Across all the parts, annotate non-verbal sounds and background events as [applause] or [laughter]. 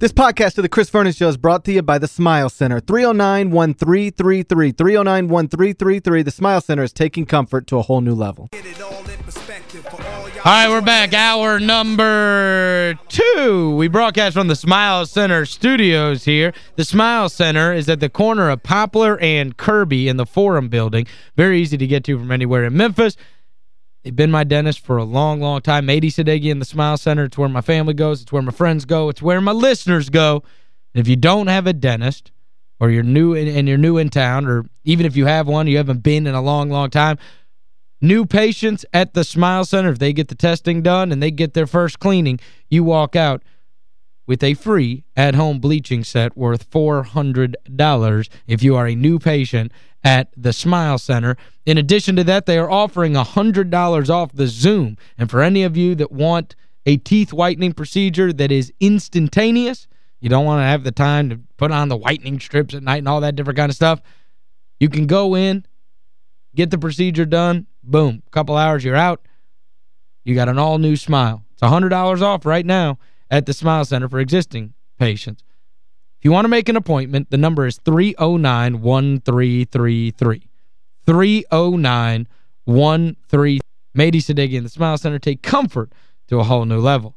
This podcast of the Chris Vernon Show is brought to you by the Smile Center. 309-1333. 309-1333. The Smile Center is taking comfort to a whole new level. All right, we're back. Hour number two. We broadcast from the Smile Center studios here. The Smile Center is at the corner of Poplar and Kirby in the Forum building. Very easy to get to from anywhere in Memphis. They've been my dentist for a long, long time. Mady Sadeghi in the Smile Center. It's where my family goes. It's where my friends go. It's where my listeners go. And if you don't have a dentist or you're new in, and you're new in town or even if you have one, you haven't been in a long, long time, new patients at the Smile Center, if they get the testing done and they get their first cleaning, you walk out with a free at-home bleaching set worth $400 if you are a new patient at the Smile Center. In addition to that, they are offering $100 off the Zoom. And for any of you that want a teeth whitening procedure that is instantaneous, you don't want to have the time to put on the whitening strips at night and all that different kind of stuff, you can go in, get the procedure done, boom, couple hours, you're out. You got an all-new smile. It's $100 off right now at the Smile Center for existing patients. If you want to make an appointment, the number is 309-1333. 309-1333. Mady Sadeghi in the Smile Center take comfort to a whole new level.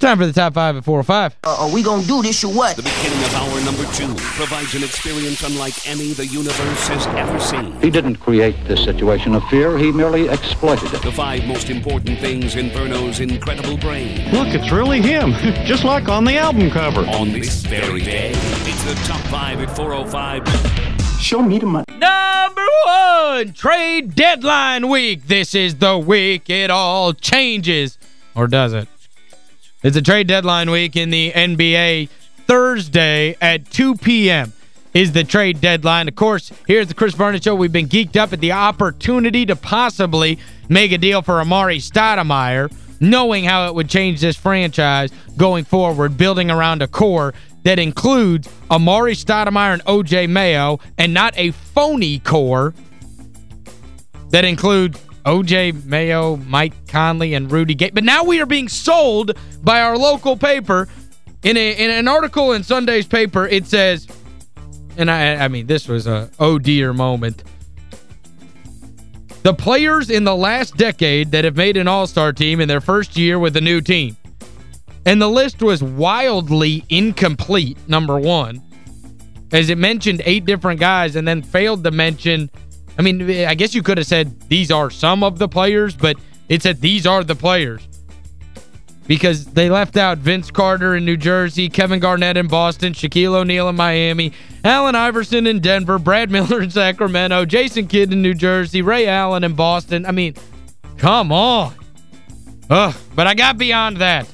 It's time for the top five at 405. Uh, are we gonna do this or what? The beginning of hour number two provides an experience unlike any the universe has ever seen. He didn't create this situation of fear, he merely exploited it. The five most important things in Verno's incredible brain. Look, it's really him, [laughs] just like on the album cover. On this very day, it's the top five at 405. Show me the money. Number one, trade deadline week. This is the week it all changes. Or does it? It's a trade deadline week in the NBA. Thursday at 2 p.m. is the trade deadline. Of course, here's the Chris Vernon Show. We've been geeked up at the opportunity to possibly make a deal for Amar'e Stoudemire, knowing how it would change this franchise going forward, building around a core that includes Amar'e Stoudemire and O.J. Mayo, and not a phony core that includes O.J. Mayo, Mike Conley, and Rudy Gay. But now we are being sold by our local paper. In, a, in an article in Sunday's paper, it says, and I, I mean, this was a oh dear moment. The players in the last decade that have made an all-star team in their first year with a new team. And the list was wildly incomplete, number one. As it mentioned eight different guys and then failed to mention I mean, I guess you could have said these are some of the players, but it said these are the players. Because they left out Vince Carter in New Jersey, Kevin Garnett in Boston, Shaquille O'Neal in Miami, Allen Iverson in Denver, Brad Miller in Sacramento, Jason Kidd in New Jersey, Ray Allen in Boston. I mean, come on. Ugh, but I got beyond that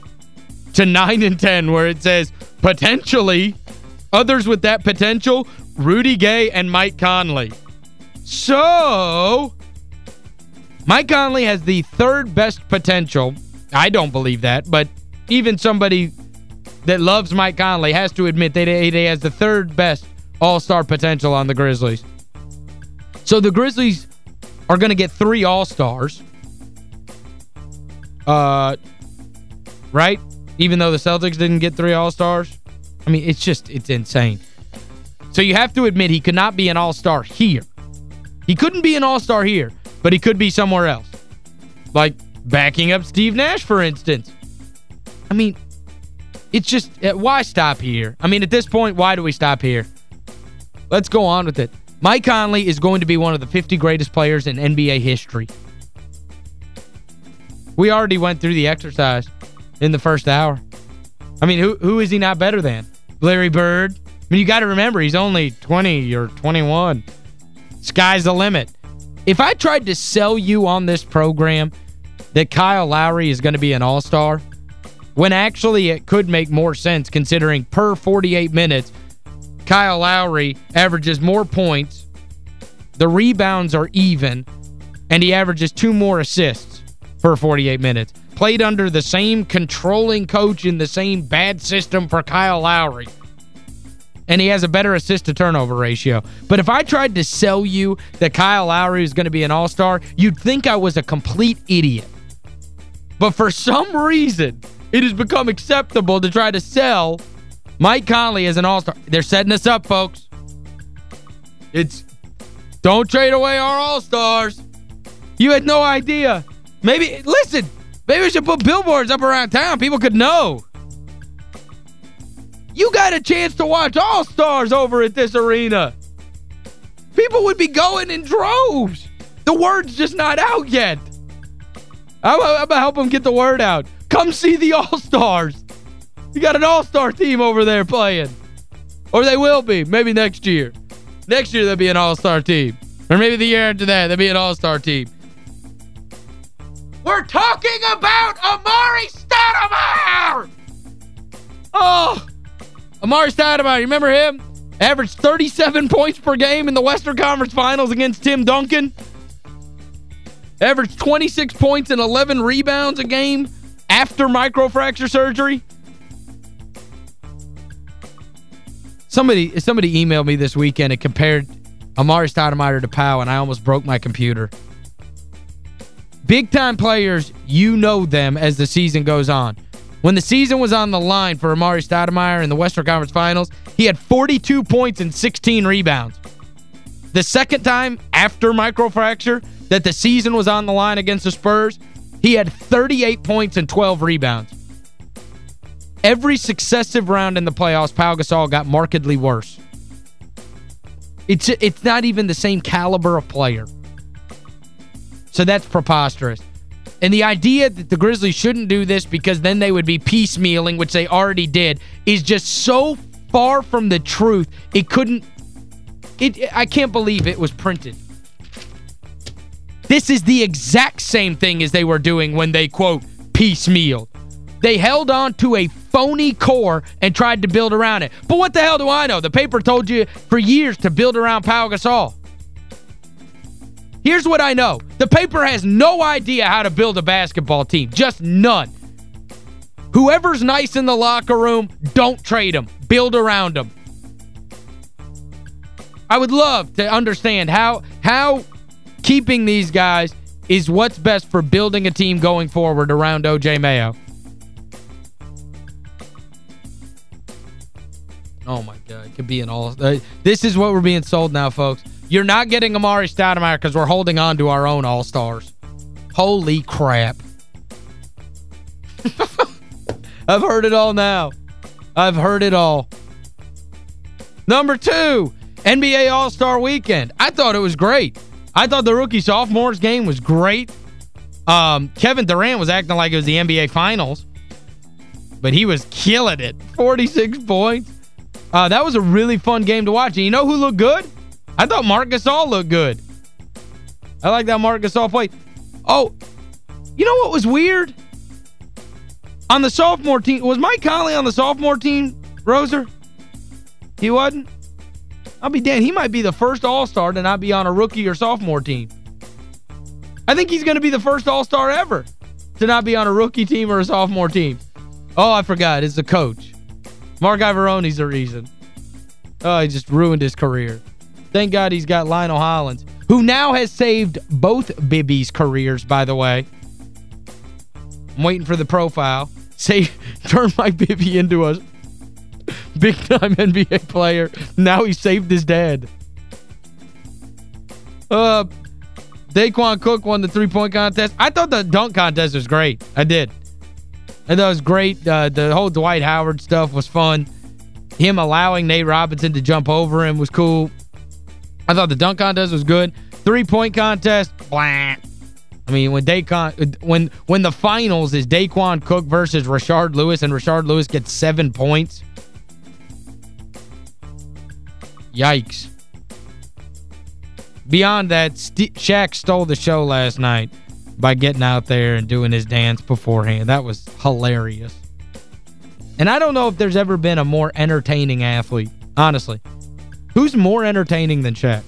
to 9 and 10 where it says potentially others with that potential, Rudy Gay and Mike Conley. So, Mike Conley has the third best potential. I don't believe that, but even somebody that loves Mike Conley has to admit that he has the third best all-star potential on the Grizzlies. So the Grizzlies are going to get three all-stars. Uh, right? Even though the Celtics didn't get three all-stars. I mean, it's just, it's insane. So you have to admit he could not be an all-star here. He couldn't be an all-star here, but he could be somewhere else. Like backing up Steve Nash, for instance. I mean, it's just, uh, why stop here? I mean, at this point, why do we stop here? Let's go on with it. Mike Conley is going to be one of the 50 greatest players in NBA history. We already went through the exercise in the first hour. I mean, who who is he not better than? Larry Bird? I mean, you got to remember, he's only 20 or 21. Sky's the limit. If I tried to sell you on this program that Kyle Lowry is going to be an all-star, when actually it could make more sense considering per 48 minutes, Kyle Lowry averages more points, the rebounds are even, and he averages two more assists per 48 minutes. Played under the same controlling coach in the same bad system for Kyle Lowry and he has a better assist-to-turnover ratio. But if I tried to sell you that Kyle Lowry is going to be an all-star, you'd think I was a complete idiot. But for some reason, it has become acceptable to try to sell Mike Conley as an all-star. They're setting us up, folks. It's don't trade away our all-stars. You had no idea. Maybe, listen, maybe we should put billboards up around town. People could know. You got a chance to watch All-Stars over at this arena. People would be going in droves. The word's just not out yet. I'm, I'm going to help them get the word out. Come see the All-Stars. You got an All-Star team over there playing. Or they will be, maybe next year. Next year, they'll be an All-Star team. Or maybe the year after that, they'll be an All-Star team. We're talking about Amar'e Amar'e Stoudemire, remember him? Averaged 37 points per game in the Western Conference Finals against Tim Duncan. Averaged 26 points and 11 rebounds a game after microfracture surgery. Somebody somebody emailed me this weekend and compared Amar'e Stoudemire to Pau, and I almost broke my computer. Big-time players, you know them as the season goes on. When the season was on the line for Amar'e Stoudemire in the Western Conference Finals, he had 42 points and 16 rebounds. The second time after microfracture that the season was on the line against the Spurs, he had 38 points and 12 rebounds. Every successive round in the playoffs, Pau Gasol got markedly worse. It's it's not even the same caliber of player. So that's preposterous. And the idea that the Grizzlies shouldn't do this because then they would be piecemealing, which they already did, is just so far from the truth. It couldn't... It, I can't believe it was printed. This is the exact same thing as they were doing when they, quote, piecemealed. They held on to a phony core and tried to build around it. But what the hell do I know? The paper told you for years to build around Pau Gasol. Here's what I know. The paper has no idea how to build a basketball team. Just none. Whoever's nice in the locker room, don't trade them. Build around them. I would love to understand how how keeping these guys is what's best for building a team going forward around O.J. Mayo. Oh, my God. It could be an all... Uh, this is what we're being sold now, folks. You're not getting Amar'e Stoudemire because we're holding on to our own All-Stars. Holy crap. [laughs] I've heard it all now. I've heard it all. Number two, NBA All-Star Weekend. I thought it was great. I thought the rookie-sophomores game was great. Um, Kevin Durant was acting like it was the NBA Finals. But he was killing it. [laughs] 46 points. Uh, that was a really fun game to watch. And you know who looked good? I thought Marc Gasol looked good. I like that Marc Gasol played. Oh, you know what was weird? On the sophomore team, was Mike Conley on the sophomore team, Roser? He wasn't? I'll be damned. He might be the first All-Star to not be on a rookie or sophomore team. I think he's going to be the first All-Star ever to not be on a rookie team or a sophomore team. Oh, I forgot. It's the coach. Marc Iavaroni's the reason. Oh, he just ruined his career. Thank God he's got Lionel Hollins, who now has saved both Bibby's careers, by the way. I'm waiting for the profile. [laughs] Say, turn Mike Bibby into a big-time NBA player. Now he saved his dad. Uh, Daequan Cook won the three-point contest. I thought the dunk contest was great. I did. Thought it was great. Uh, the whole Dwight Howard stuff was fun. Him allowing Nate Robinson to jump over him was cool. I thought the dunk contest was good. Three-point contest, blah. I mean, when Daequan, when when the finals is Daequan Cook versus Rashard Lewis and Rashard Lewis gets seven points. Yikes. Beyond that, St Shaq stole the show last night by getting out there and doing his dance beforehand. That was hilarious. And I don't know if there's ever been a more entertaining athlete, honestly. Who's more entertaining than Shaq?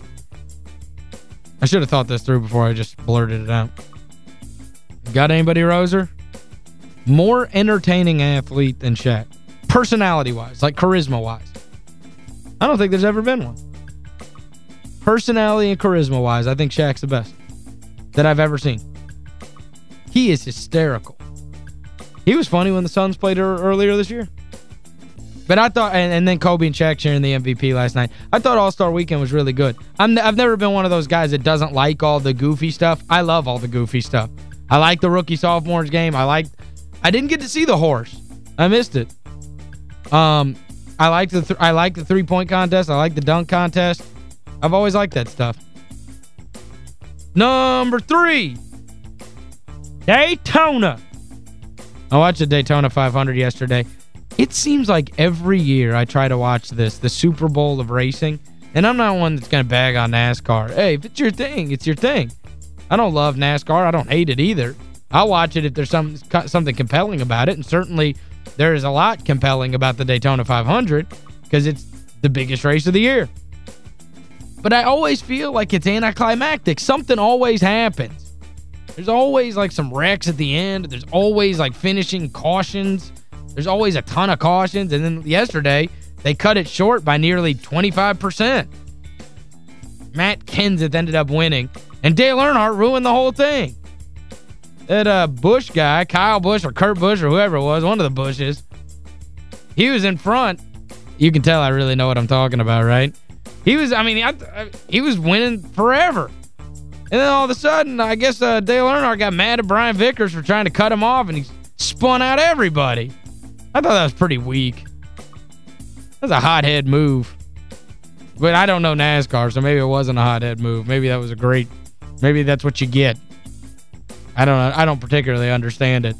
I should have thought this through before I just blurted it out. Got anybody, Roser? More entertaining athlete than Shaq. Personality-wise, like charisma-wise. I don't think there's ever been one. Personality and charisma-wise, I think Shaq's the best that I've ever seen. He is hysterical. He was funny when the Suns played earlier this year. But I thought, and, and then Kobe and Shaq sharing the MVP last night. I thought All-Star Weekend was really good. I'm, I've never been one of those guys that doesn't like all the goofy stuff. I love all the goofy stuff. I like the rookie-sophomores game. I like I didn't get to see the horse. I missed it. Um, I like the I like the three-point contest. I like the dunk contest. I've always liked that stuff. Number three, Daytona. I watched the Daytona 500 yesterday. It seems like every year I try to watch this, the Super Bowl of racing, and I'm not one that's going to bag on NASCAR. Hey, if it's your thing, it's your thing. I don't love NASCAR. I don't hate it either. I'll watch it if there's some something compelling about it, and certainly there is a lot compelling about the Daytona 500 because it's the biggest race of the year. But I always feel like it's anticlimactic. Something always happens. There's always like some wrecks at the end. There's always like finishing cautions. There's always a ton of cautions. And then yesterday, they cut it short by nearly 25%. Matt Kenseth ended up winning. And Dale Earnhardt ruined the whole thing. That uh, Busch guy, Kyle Busch or Kurt Busch or whoever it was, one of the Bushes, he was in front. You can tell I really know what I'm talking about, right? He was, I mean, I, I, he was winning forever. And then all of a sudden, I guess uh, Dale Earnhardt got mad at Brian Vickers for trying to cut him off, and he spun out everybody. I thought that was pretty weak. That's a hothead move. But I don't know NASCAR, so maybe it wasn't a hothead move. Maybe that was a great... Maybe that's what you get. I don't know. I don't particularly understand it.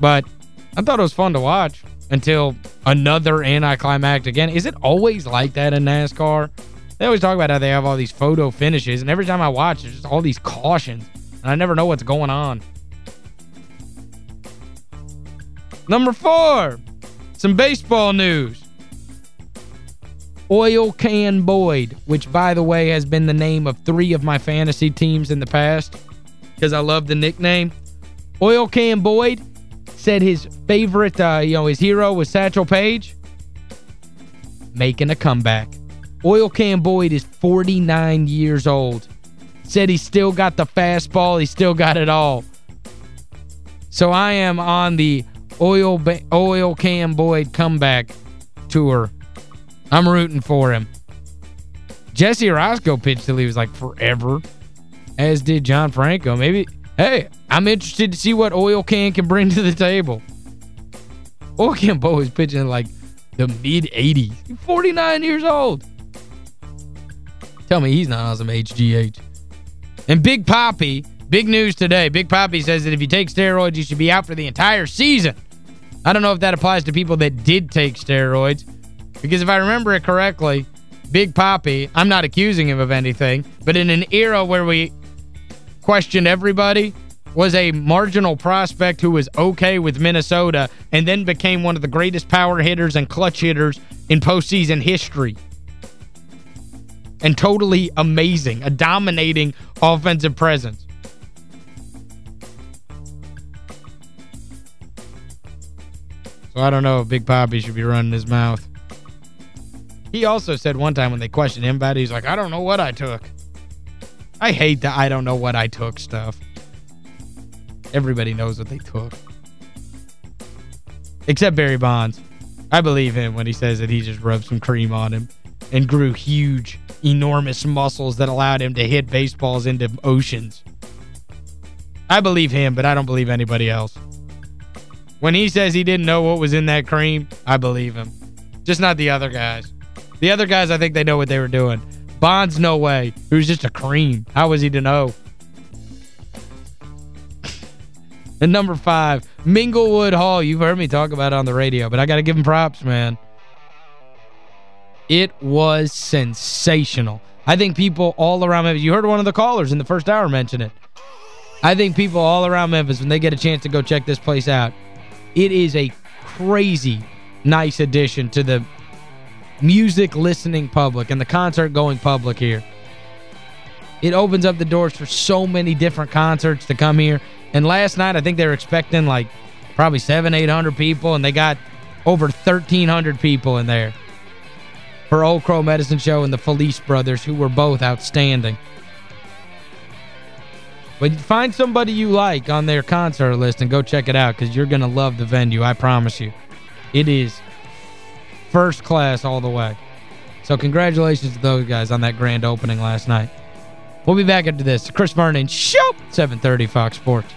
But I thought it was fun to watch until another anticlimactic again. Is it always like that in NASCAR? They always talk about how they have all these photo finishes, and every time I watch, there's just all these cautions, and I never know what's going on. Number four, some baseball news. Oil Can Boyd, which, by the way, has been the name of three of my fantasy teams in the past because I love the nickname. Oil Can Boyd said his favorite, uh, you know, his hero was Satchel Paige. Making a comeback. Oil Can Boyd is 49 years old. Said he still got the fastball. He still got it all. So I am on the Oil Oil Can Boyd comeback tour. I'm rooting for him. Jesse Orosco pitched till he was like forever, as did John Franco. Maybe, hey, I'm interested to see what Oil Can can bring to the table. Oil Can Boyd is pitching like the mid-80s. He's 49 years old. Tell me he's not on some HGH. And Big Papi, big news today. Big Papi says that if you take steroids, you should be out for the entire season. I don't know if that applies to people that did take steroids. Because if I remember it correctly, Big Papi, I'm not accusing him of anything, but in an era where we questioned everybody, was a marginal prospect who was okay with Minnesota and then became one of the greatest power hitters and clutch hitters in postseason history. And totally amazing, a dominating offensive presence. So I don't know if Big Papi should be running his mouth. He also said one time when they questioned him about it, he's like, I don't know what I took. I hate that I don't know what I took stuff. Everybody knows what they took. Except Barry Bonds. I believe him when he says that he just rubbed some cream on him and grew huge, enormous muscles that allowed him to hit baseballs into oceans. I believe him, but I don't believe anybody else. When he says he didn't know what was in that cream, I believe him. Just not the other guys. The other guys, I think they know what they were doing. Bonds, no way. It was just a cream. How was he to know? [laughs] and number five, Minglewood Hall. You've heard me talk about it on the radio, but I got to give him props, man. It was sensational. I think people all around Memphis, you heard one of the callers in the first hour mention it. I think people all around Memphis, when they get a chance to go check this place out, it is a crazy nice addition to the music listening public and the concert going public here. It opens up the doors for so many different concerts to come here. And last night, I think they were expecting like probably seven, 800 people, and they got over 1,300 people in there for Old Crow Medicine Show and the Felice Brothers, who were both outstanding. But find somebody you like on their concert list and go check it out because you're going to love the venue, I promise you. It is first class all the way. So congratulations to those guys on that grand opening last night. We'll be back after this. Chris Vernon Show, 730 Fox Sports.